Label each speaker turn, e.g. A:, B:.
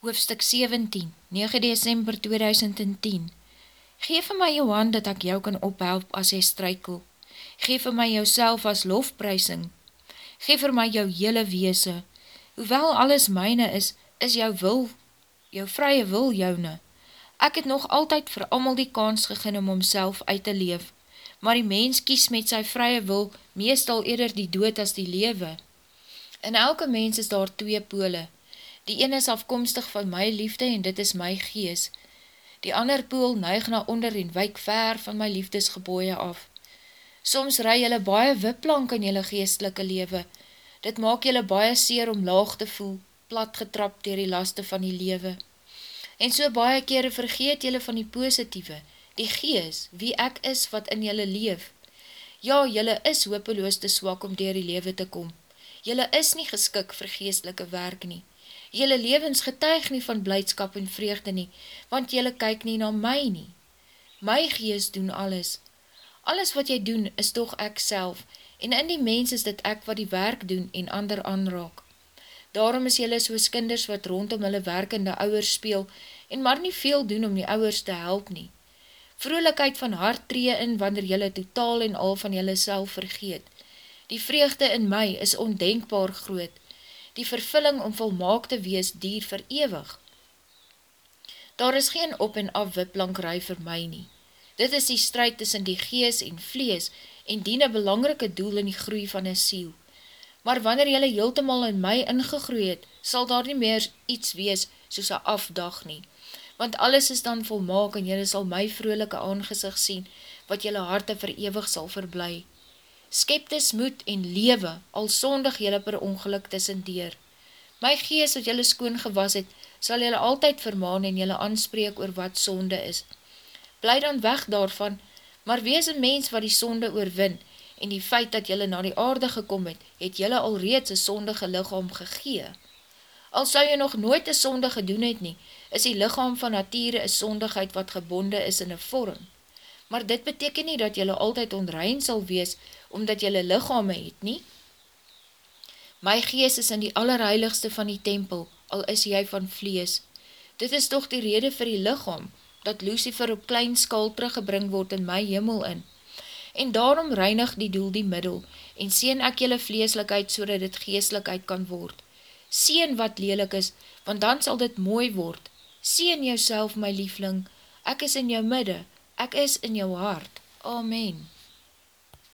A: Hoofstuk 17, 9 December 2010 Geef vir my jou hand dat ek jou kan ophelp as jy struikel. Geef vir my jou as lofprysing. Geef vir my jou hele weese. Hoewel alles myne is, is jou wil, jou vrye wil joune. Ek het nog altyd vir amal die kans gegin om homself uit te leef, maar die mens kies met sy vrye wil meestal eerder die dood as die lewe. In elke mens is daar twee pole, Die een is afkomstig van my liefde en dit is my gees. Die ander poel neig na onder en wyk ver van my liefdesgeboeie af. Soms ry jylle baie wipplank in jylle geestelike lewe. Dit maak jylle baie seer om laag te voel, plat getrap dier die laste van die lewe. En so baie kere vergeet jylle van die positieve, die gees, wie ek is wat in jylle leef. Ja, jylle is hopeloos te swak om dier die lewe te kom. Jylle is nie geskik vir geestelike werk nie jylle levens getuig nie van blijdskap en vreugde nie, want jylle kyk nie na my nie. My gees doen alles. Alles wat jy doen is toch ek self, en in die mens is dit ek wat die werk doen en ander aanraak. Daarom is jylle soos kinders wat rondom hulle werkende ouwers speel, en maar nie veel doen om die ouwers te help nie. Vrolijkheid van hart tree in wanneer jylle totaal en al van jylle self vergeet. Die vreugde in my is ondenkbaar groot, die vervulling om volmaak te wees dier verewig. Daar is geen op en af wiplankerij vir my nie. Dit is die strijd tussen die gees en vlees en dien een belangrike doel in die groei van een siel. Maar wanneer jylle heeltemal in my ingegroei het, sal daar nie meer iets wees soos een afdag nie. Want alles is dan volmaak en jylle sal my vroelike aangezicht sien, wat jylle harte verewig sal verblij skeptes moed en lewe, al sondig jylle per ongeluk tussendeer. My gees wat jylle skoon gewas het, sal jylle altyd vermaan en jylle anspreek oor wat sonde is. Bly dan weg daarvan, maar wees een mens wat die sonde oorwin, en die feit dat jylle na die aarde gekom het, het jylle al reeds een sondige lichaam gegee. Al sou jy nog nooit een sonde gedoen het nie, is die lichaam van nature een sondigheid wat gebonde is in een vorm maar dit beteken nie dat jylle altyd onrein sal wees, omdat jylle lichame het nie. My gees is in die allerheiligste van die tempel, al is jy van vlees. Dit is toch die rede vir die lichaam, dat Lucifer op klein skal teruggebring word in my hemel in. En daarom reinig die doel die middel, en sien ek jylle vleeslikheid, so dat dit geestlikheid kan word. Sien wat lelik is, want dan sal dit mooi word. Sien jou my liefling, ek is in jou midde, ek is in jou hart. Amen.